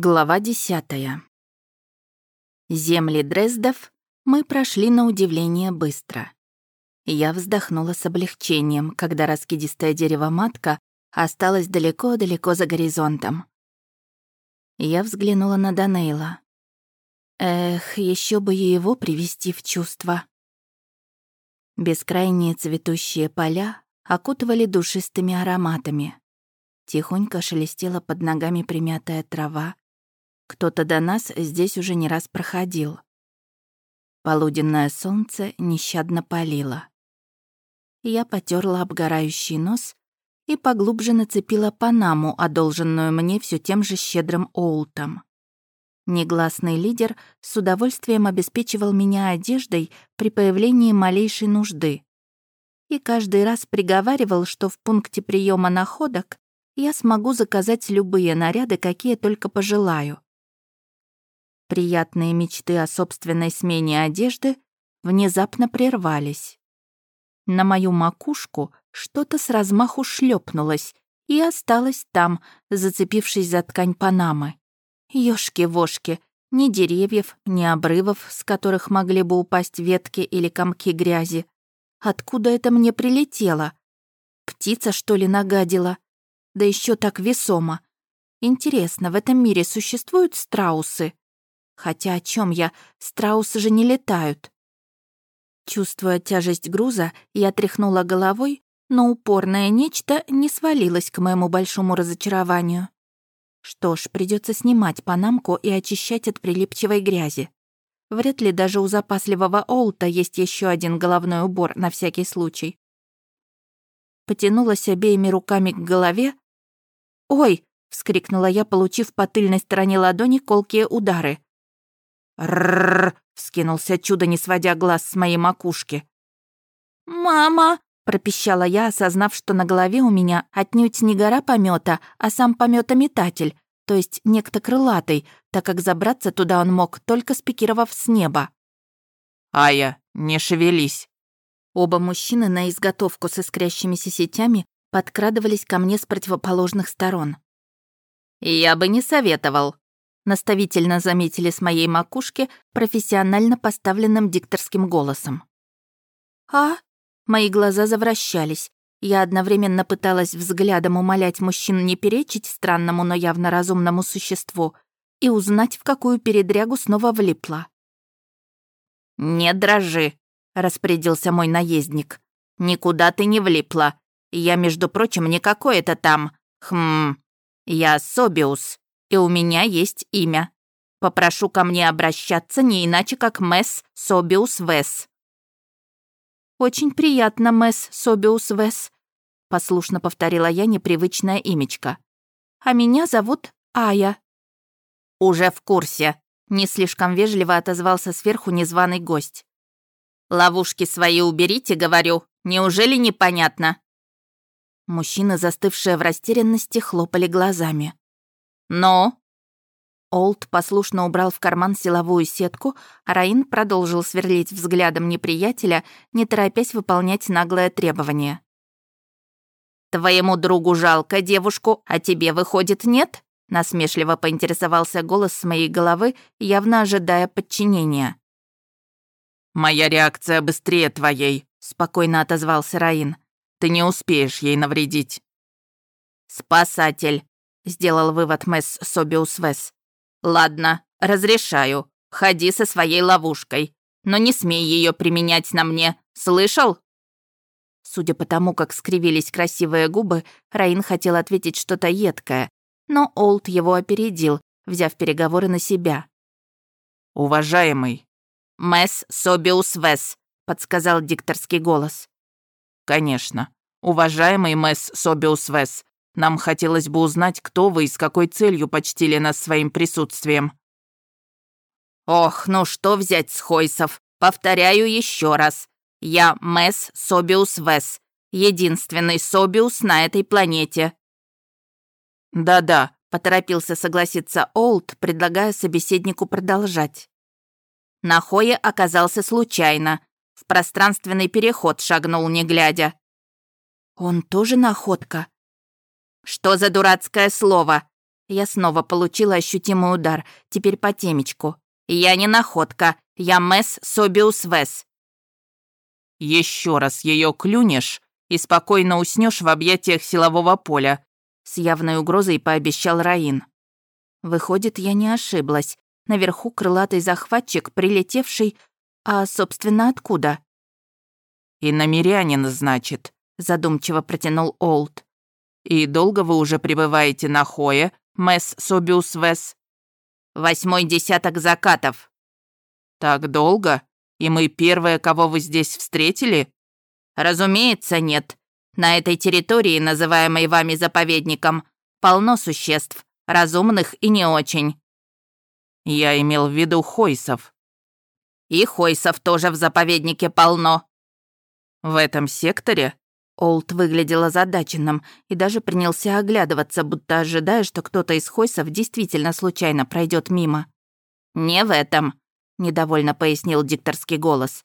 Глава десятая. Земли Дрездов мы прошли на удивление быстро. Я вздохнула с облегчением, когда раскидистое дерево-матка осталось далеко-далеко за горизонтом. Я взглянула на Данейла. Эх, еще бы его привести в чувство. Бескрайние цветущие поля окутывали душистыми ароматами. Тихонько шелестела под ногами примятая трава. Кто-то до нас здесь уже не раз проходил. Полуденное солнце нещадно палило. Я потерла обгорающий нос и поглубже нацепила панаму, одолженную мне все тем же щедрым Оултом. Негласный лидер с удовольствием обеспечивал меня одеждой при появлении малейшей нужды. И каждый раз приговаривал, что в пункте приема находок я смогу заказать любые наряды, какие только пожелаю. Приятные мечты о собственной смене одежды внезапно прервались. На мою макушку что-то с размаху шлепнулось и осталось там, зацепившись за ткань панамы. Ёшки-вошки, ни деревьев, ни обрывов, с которых могли бы упасть ветки или комки грязи. Откуда это мне прилетело? Птица, что ли, нагадила? да еще так весомо. Интересно, в этом мире существуют страусы? Хотя о чем я? Страусы же не летают. Чувствуя тяжесть груза, я тряхнула головой, но упорное нечто не свалилось к моему большому разочарованию. Что ж, придется снимать панамку и очищать от прилипчивой грязи. Вряд ли даже у запасливого Олта есть еще один головной убор на всякий случай. Потянулась обеими руками к голове, «Ой!» — вскрикнула я, получив по тыльной стороне ладони колкие удары. «Ррррр!» — вскинулся чудо, не сводя глаз с моей макушки. «Мама!» — пропищала я, осознав, что на голове у меня отнюдь не гора помета, а сам пометометатель, то есть некто крылатый, так как забраться туда он мог, только спикировав с неба. «Ая, не шевелись!» Оба мужчины на изготовку с искрящимися сетями подкрадывались ко мне с противоположных сторон. «Я бы не советовал», — наставительно заметили с моей макушки профессионально поставленным дикторским голосом. «А?» — мои глаза завращались. Я одновременно пыталась взглядом умолять мужчин не перечить странному, но явно разумному существу и узнать, в какую передрягу снова влипла. «Не дрожи», — распорядился мой наездник. «Никуда ты не влипла. Я, между прочим, не какой-то там... Хм... Я Собиус, и у меня есть имя. Попрошу ко мне обращаться не иначе, как Месс Собиус Вес». «Очень приятно, Месс Собиус Вес», — послушно повторила я непривычное имечко. «А меня зовут Ая». «Уже в курсе», — не слишком вежливо отозвался сверху незваный гость. «Ловушки свои уберите, говорю. Неужели непонятно?» Мужчины, застывшие в растерянности, хлопали глазами. «Но?» Олд послушно убрал в карман силовую сетку, а Раин продолжил сверлить взглядом неприятеля, не торопясь выполнять наглое требование. «Твоему другу жалко девушку, а тебе, выходит, нет?» Насмешливо поинтересовался голос с моей головы, явно ожидая подчинения. «Моя реакция быстрее твоей», — спокойно отозвался Раин. Ты не успеешь ей навредить». «Спасатель», — сделал вывод Месс Собиус Вес. «Ладно, разрешаю. Ходи со своей ловушкой. Но не смей ее применять на мне. Слышал?» Судя по тому, как скривились красивые губы, Раин хотел ответить что-то едкое, но Олд его опередил, взяв переговоры на себя. «Уважаемый». «Месс Собиус Вес», — подсказал дикторский голос. «Конечно. Уважаемый Месс Собиус Вес, нам хотелось бы узнать, кто вы и с какой целью почтили нас своим присутствием». «Ох, ну что взять с Хойсов? Повторяю еще раз. Я Месс Собиус Вес, единственный Собиус на этой планете». «Да-да», — поторопился согласиться Олд, предлагая собеседнику продолжать. Нахоя оказался случайно. В пространственный переход шагнул, не глядя. «Он тоже находка?» «Что за дурацкое слово? Я снова получила ощутимый удар, теперь по темечку. «Я не находка, я Месс Собиус Вес». Еще раз ее клюнешь и спокойно уснешь в объятиях силового поля», с явной угрозой пообещал Раин. Выходит, я не ошиблась. Наверху крылатый захватчик, прилетевший... А, собственно, откуда? «И намерянин, значит», — задумчиво протянул Олд. «И долго вы уже пребываете на Хое, Месс Собиус Вес?» «Восьмой десяток закатов». «Так долго? И мы первые, кого вы здесь встретили?» «Разумеется, нет. На этой территории, называемой вами заповедником, полно существ, разумных и не очень». «Я имел в виду хойсов». «И хойсов тоже в заповеднике полно». «В этом секторе?» Олд выглядел озадаченным и даже принялся оглядываться, будто ожидая, что кто-то из хойсов действительно случайно пройдет мимо. «Не в этом», — недовольно пояснил дикторский голос.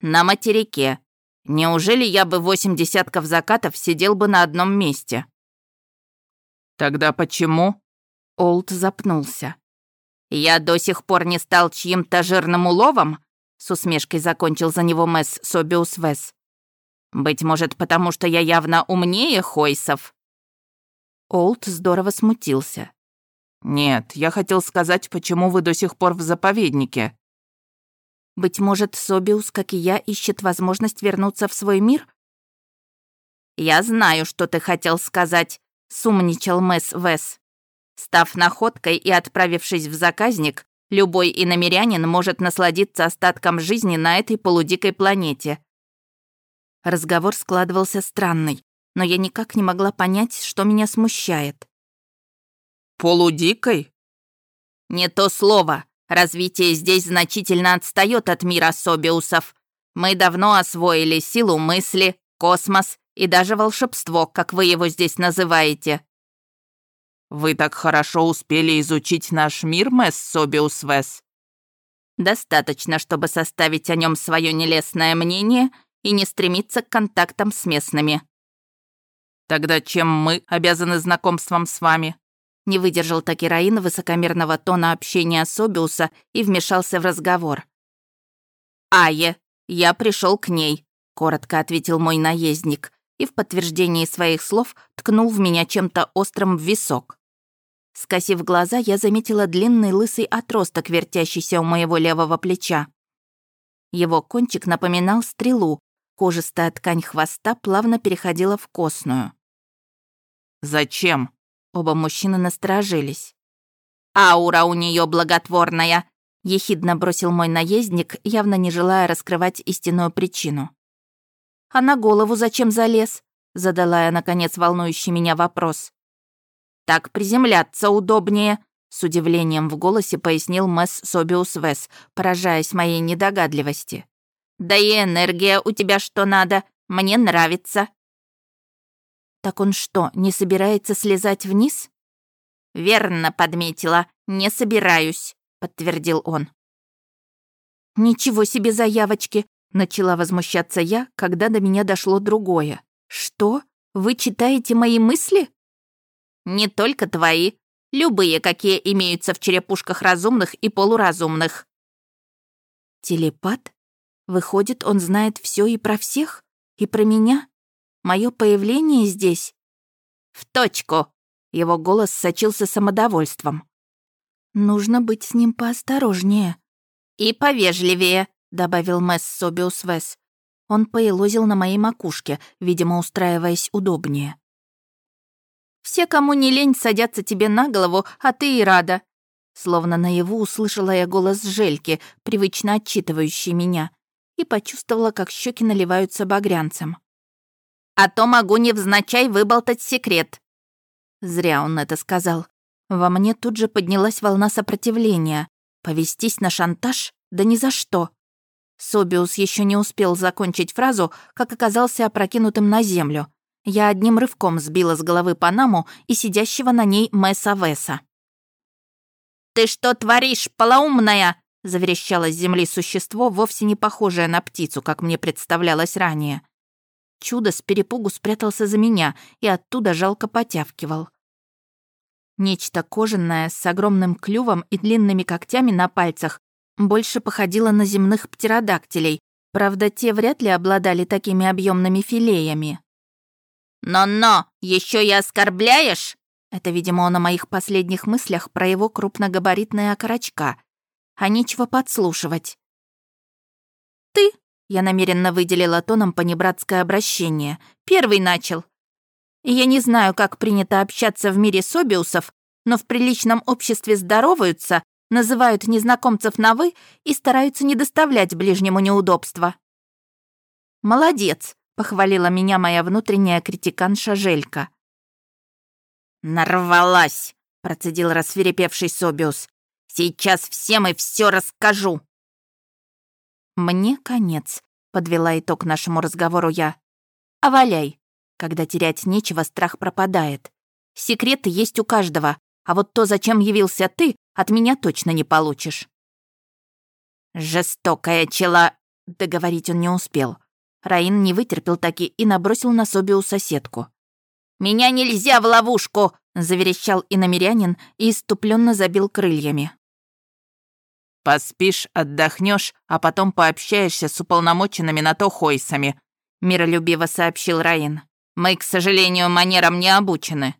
«На материке. Неужели я бы восемь десятков закатов сидел бы на одном месте?» «Тогда почему?» Олд запнулся. «Я до сих пор не стал чьим-то жирным уловом?» С усмешкой закончил за него Месс Собиус Вес. Быть может, потому что я явно умнее Хойсов?» Олд здорово смутился. «Нет, я хотел сказать, почему вы до сих пор в заповеднике». «Быть может, Собиус, как и я, ищет возможность вернуться в свой мир?» «Я знаю, что ты хотел сказать», — сумничал Мэс Вес. «Став находкой и отправившись в заказник, любой иномерянин может насладиться остатком жизни на этой полудикой планете. Разговор складывался странный, но я никак не могла понять, что меня смущает. «Полудикой?» «Не то слово. Развитие здесь значительно отстает от мира Собиусов. Мы давно освоили силу мысли, космос и даже волшебство, как вы его здесь называете». «Вы так хорошо успели изучить наш мир, Месс Собиус Вес?» «Достаточно, чтобы составить о нем свое нелестное мнение и не стремиться к контактам с местными. «Тогда чем мы обязаны знакомством с вами?» Не выдержал Такираин высокомерного тона общения Собиуса и вмешался в разговор. «Ае, я пришел к ней», — коротко ответил мой наездник и в подтверждении своих слов ткнул в меня чем-то острым в висок. Скосив глаза, я заметила длинный лысый отросток, вертящийся у моего левого плеча. Его кончик напоминал стрелу, Кожистая ткань хвоста плавно переходила в костную. «Зачем?» Оба мужчины насторожились. «Аура у нее благотворная», — ехидно бросил мой наездник, явно не желая раскрывать истинную причину. «А на голову зачем залез?» — задала я, наконец, волнующий меня вопрос. «Так приземляться удобнее», — с удивлением в голосе пояснил Месс Собиус Вес, поражаясь моей недогадливости. Да и энергия у тебя что надо. Мне нравится». «Так он что, не собирается слезать вниз?» «Верно подметила. Не собираюсь», — подтвердил он. «Ничего себе заявочки!» — начала возмущаться я, когда до меня дошло другое. «Что? Вы читаете мои мысли?» «Не только твои. Любые, какие имеются в черепушках разумных и полуразумных». «Телепат?» Выходит, он знает все и про всех? И про меня? Мое появление здесь? В точку. Его голос сочился самодовольством. Нужно быть с ним поосторожнее. И повежливее, добавил Месс Собиус Вес. Он поелозил на моей макушке, видимо, устраиваясь удобнее. «Все, кому не лень, садятся тебе на голову, а ты и рада». Словно наяву услышала я голос Жельки, привычно отчитывающий меня и почувствовала, как щеки наливаются багрянцем. «А то могу невзначай выболтать секрет». Зря он это сказал. Во мне тут же поднялась волна сопротивления. Повестись на шантаж? Да ни за что. Собиус еще не успел закончить фразу, как оказался опрокинутым на землю. Я одним рывком сбила с головы Панаму и сидящего на ней Месса Веса. «Ты что творишь, полоумная?» Заверещало с земли существо, вовсе не похожее на птицу, как мне представлялось ранее. Чудо с перепугу спрятался за меня и оттуда жалко потявкивал. Нечто кожаное с огромным клювом и длинными когтями на пальцах больше походило на земных птеродактилей, правда, те вряд ли обладали такими объемными филеями. «Но-но, еще и оскорбляешь?» Это, видимо, он о моих последних мыслях про его крупногабаритные окорочка. А нечего подслушивать. «Ты?» — я намеренно выделила тоном понебратское обращение. «Первый начал. Я не знаю, как принято общаться в мире собиусов, но в приличном обществе здороваются, называют незнакомцев на «вы» и стараются не доставлять ближнему неудобства». «Молодец», — похвалила меня моя внутренняя критиканша Желька. «Нарвалась!» — процедил рассверепевший Собиус. «Сейчас всем и все расскажу!» «Мне конец», — подвела итог нашему разговору я. «А валяй. Когда терять нечего, страх пропадает. Секреты есть у каждого, а вот то, зачем явился ты, от меня точно не получишь». «Жестокая чела...» — договорить он не успел. Раин не вытерпел таки и набросил на Собиу соседку. «Меня нельзя в ловушку!» — заверещал иномерянин и иступленно забил крыльями. «Поспишь, отдохнешь, а потом пообщаешься с уполномоченными на то хойсами», — миролюбиво сообщил Раин. «Мы, к сожалению, манерам не обучены».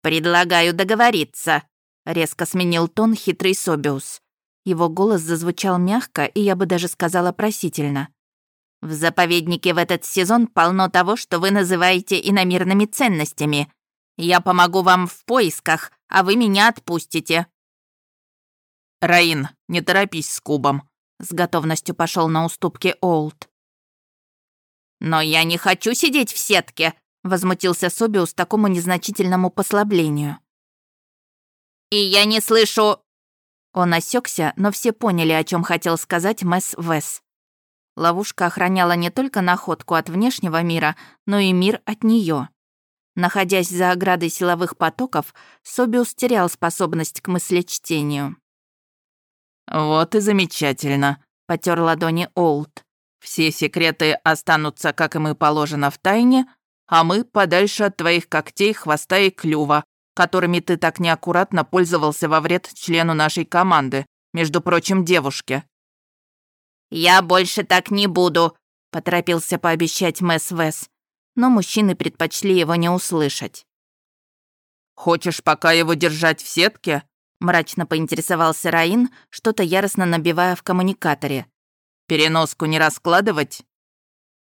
«Предлагаю договориться», — резко сменил тон хитрый Собиус. Его голос зазвучал мягко и, я бы даже сказала, просительно. В заповеднике в этот сезон полно того, что вы называете иномирными ценностями. Я помогу вам в поисках, а вы меня отпустите». «Раин, не торопись с кубом», — с готовностью пошел на уступки Олд. «Но я не хочу сидеть в сетке», — возмутился Собиус такому незначительному послаблению. «И я не слышу...» Он осекся, но все поняли, о чем хотел сказать Мэс Вес. Ловушка охраняла не только находку от внешнего мира, но и мир от нее. Находясь за оградой силовых потоков, Собиус терял способность к мыслечтению. «Вот и замечательно», — потер ладони Олд. «Все секреты останутся, как и мы положено, в тайне, а мы подальше от твоих когтей, хвоста и клюва, которыми ты так неаккуратно пользовался во вред члену нашей команды, между прочим, девушке». «Я больше так не буду», — поторопился пообещать Мэс Вес, но мужчины предпочли его не услышать. «Хочешь пока его держать в сетке?» — мрачно поинтересовался Раин, что-то яростно набивая в коммуникаторе. «Переноску не раскладывать?»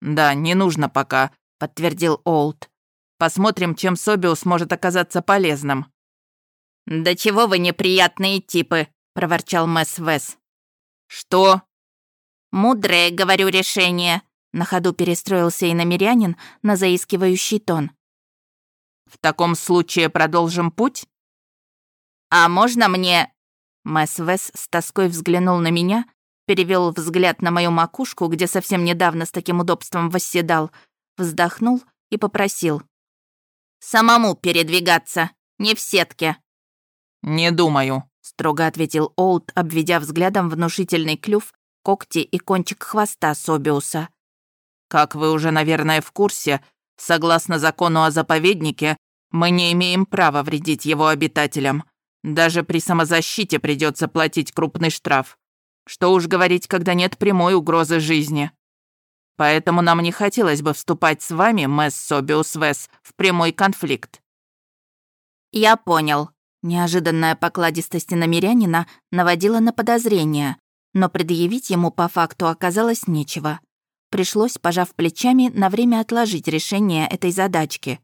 «Да, не нужно пока», — подтвердил Олд. «Посмотрим, чем Собиус может оказаться полезным». «Да чего вы неприятные типы», — проворчал Мэс Вес. «Что?» «Мудрое, говорю, решение», — на ходу перестроился и намерянин на заискивающий тон. «В таком случае продолжим путь?» «А можно мне...» Мэс Вес с тоской взглянул на меня, перевел взгляд на мою макушку, где совсем недавно с таким удобством восседал, вздохнул и попросил. «Самому передвигаться, не в сетке». «Не думаю», — строго ответил Олд, обведя взглядом внушительный клюв когти и кончик хвоста Собиуса. «Как вы уже, наверное, в курсе, согласно закону о заповеднике, мы не имеем права вредить его обитателям. Даже при самозащите придется платить крупный штраф. Что уж говорить, когда нет прямой угрозы жизни. Поэтому нам не хотелось бы вступать с вами, Мэс Собиус Вес, в прямой конфликт». «Я понял». Неожиданная покладистость намерянина наводила на подозрения, но предъявить ему по факту оказалось нечего. Пришлось, пожав плечами, на время отложить решение этой задачки.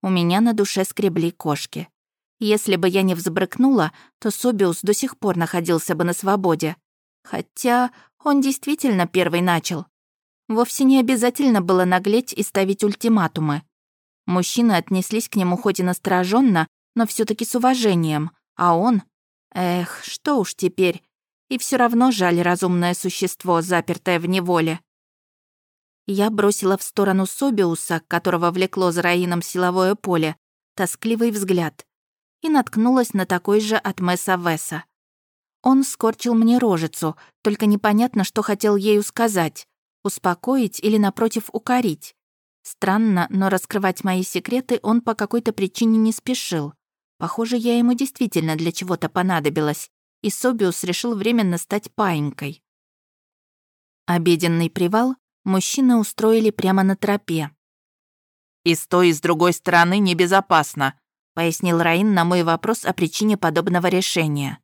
У меня на душе скребли кошки. Если бы я не взбрыкнула, то Собиус до сих пор находился бы на свободе. Хотя он действительно первый начал. Вовсе не обязательно было наглеть и ставить ультиматумы. Мужчины отнеслись к нему хоть и настороженно, но все таки с уважением, а он... Эх, что уж теперь, и все равно жаль разумное существо, запертое в неволе. Я бросила в сторону Собиуса, которого влекло за Раином силовое поле, тоскливый взгляд, и наткнулась на такой же от Месса Веса. Он скорчил мне рожицу, только непонятно, что хотел ею сказать — успокоить или, напротив, укорить. Странно, но раскрывать мои секреты он по какой-то причине не спешил. Похоже, я ему действительно для чего-то понадобилась, и Собиус решил временно стать паинькой. Обеденный привал мужчины устроили прямо на тропе. «И с той, и с другой стороны небезопасно», пояснил Раин на мой вопрос о причине подобного решения.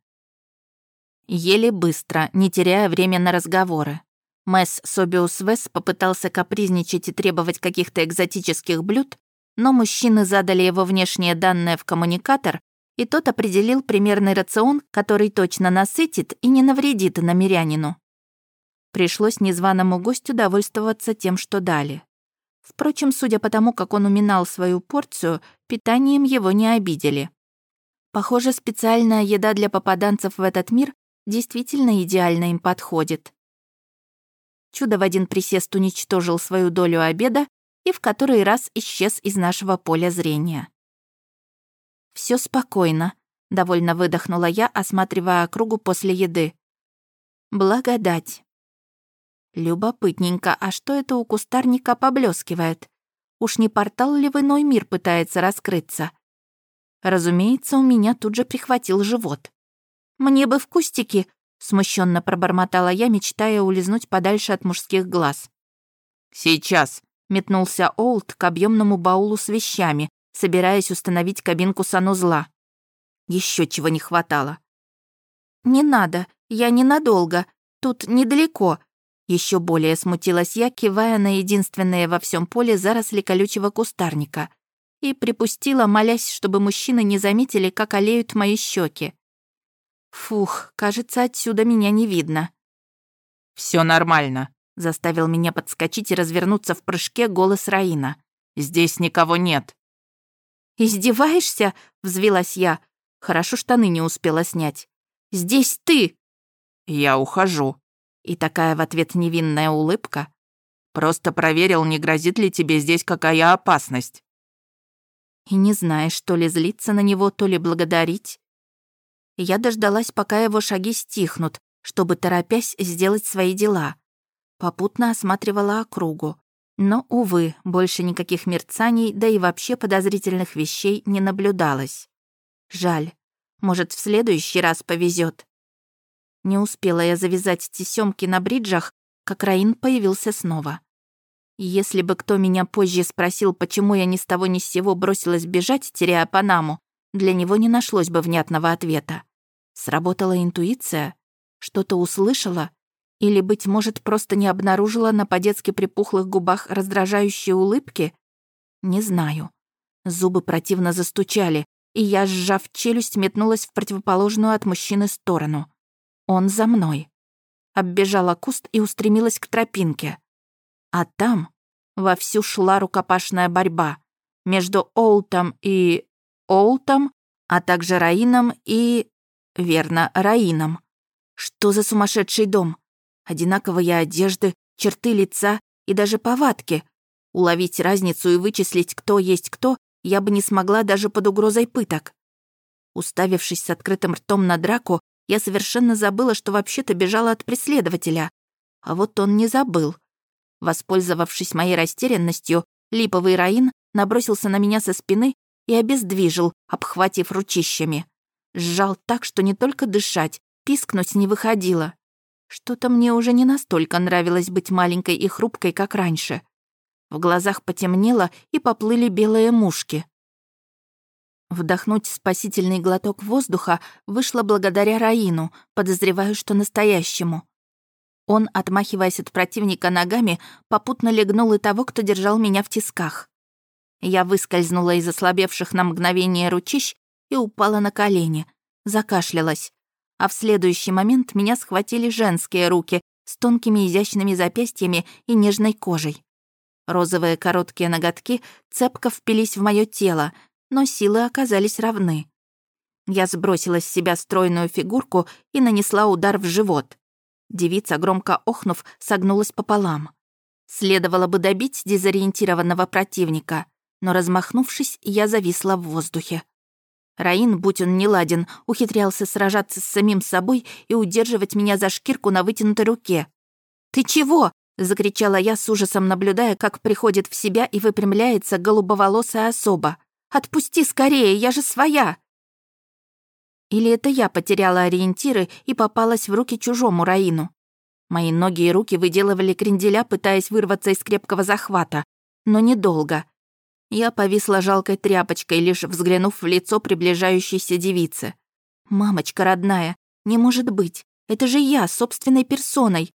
Еле быстро, не теряя время на разговоры. Месс Собиус Вес попытался капризничать и требовать каких-то экзотических блюд, но мужчины задали его внешние данные в коммуникатор, и тот определил примерный рацион, который точно насытит и не навредит намерянину. Пришлось незваному гостю довольствоваться тем, что дали. Впрочем, судя по тому, как он уминал свою порцию, питанием его не обидели. Похоже, специальная еда для попаданцев в этот мир действительно идеально им подходит. Чудо в один присест уничтожил свою долю обеда и в который раз исчез из нашего поля зрения. Все спокойно», — довольно выдохнула я, осматривая округу после еды. «Благодать». Любопытненько, а что это у кустарника поблескивает? Уж не портал ли в иной мир пытается раскрыться? Разумеется, у меня тут же прихватил живот. «Мне бы в кустики», — смущенно пробормотала я, мечтая улизнуть подальше от мужских глаз. «Сейчас», — метнулся Олд к объемному баулу с вещами, собираясь установить кабинку санузла. Еще чего не хватало. «Не надо, я ненадолго. Тут недалеко», еще более смутилась я, кивая на единственное во всем поле заросли колючего кустарника. И припустила, молясь, чтобы мужчины не заметили, как олеют мои щеки. Фух, кажется, отсюда меня не видно. Все нормально», — заставил меня подскочить и развернуться в прыжке голос Раина. «Здесь никого нет». «Издеваешься?» — взвилась я. Хорошо штаны не успела снять. «Здесь ты!» «Я ухожу», и такая в ответ невинная улыбка. «Просто проверил, не грозит ли тебе здесь какая опасность». И не знаешь, то ли злиться на него, то ли благодарить. Я дождалась, пока его шаги стихнут, чтобы, торопясь, сделать свои дела. Попутно осматривала округу. Но, увы, больше никаких мерцаний, да и вообще подозрительных вещей не наблюдалось. Жаль. Может, в следующий раз повезет. Не успела я завязать тесёмки на бриджах, как Раин появился снова. Если бы кто меня позже спросил, почему я ни с того ни с сего бросилась бежать, теряя Панаму, для него не нашлось бы внятного ответа. Сработала интуиция? Что-то услышала? Или, быть может, просто не обнаружила на по-детски припухлых губах раздражающие улыбки? Не знаю. Зубы противно застучали, и я, сжав челюсть, метнулась в противоположную от мужчины сторону. Он за мной. Оббежала куст и устремилась к тропинке. А там вовсю шла рукопашная борьба между Олтом и... Олтом, а также Раином и... Верно, Раином. Что за сумасшедший дом? Одинаковые одежды, черты лица и даже повадки. Уловить разницу и вычислить, кто есть кто, я бы не смогла даже под угрозой пыток. Уставившись с открытым ртом на драку, я совершенно забыла, что вообще-то бежала от преследователя. А вот он не забыл. Воспользовавшись моей растерянностью, липовый Раин набросился на меня со спины и обездвижил, обхватив ручищами. Сжал так, что не только дышать, пискнуть не выходило. Что-то мне уже не настолько нравилось быть маленькой и хрупкой, как раньше. В глазах потемнело и поплыли белые мушки. Вдохнуть спасительный глоток воздуха вышло благодаря Раину, подозреваю, что настоящему. Он, отмахиваясь от противника ногами, попутно легнул и того, кто держал меня в тисках. Я выскользнула из ослабевших на мгновение ручищ и упала на колени, закашлялась. А в следующий момент меня схватили женские руки с тонкими изящными запястьями и нежной кожей. Розовые короткие ноготки цепко впились в мое тело, но силы оказались равны. Я сбросила с себя стройную фигурку и нанесла удар в живот. Девица, громко охнув, согнулась пополам. Следовало бы добить дезориентированного противника, но, размахнувшись, я зависла в воздухе. Раин, будь он неладен, ухитрялся сражаться с самим собой и удерживать меня за шкирку на вытянутой руке. «Ты чего?» — Закричала я с ужасом, наблюдая, как приходит в себя и выпрямляется голубоволосая особа. «Отпусти скорее, я же своя!» Или это я потеряла ориентиры и попалась в руки чужому Раину? Мои ноги и руки выделывали кренделя, пытаясь вырваться из крепкого захвата. Но недолго. Я повисла жалкой тряпочкой, лишь взглянув в лицо приближающейся девицы. «Мамочка родная, не может быть. Это же я, собственной персоной.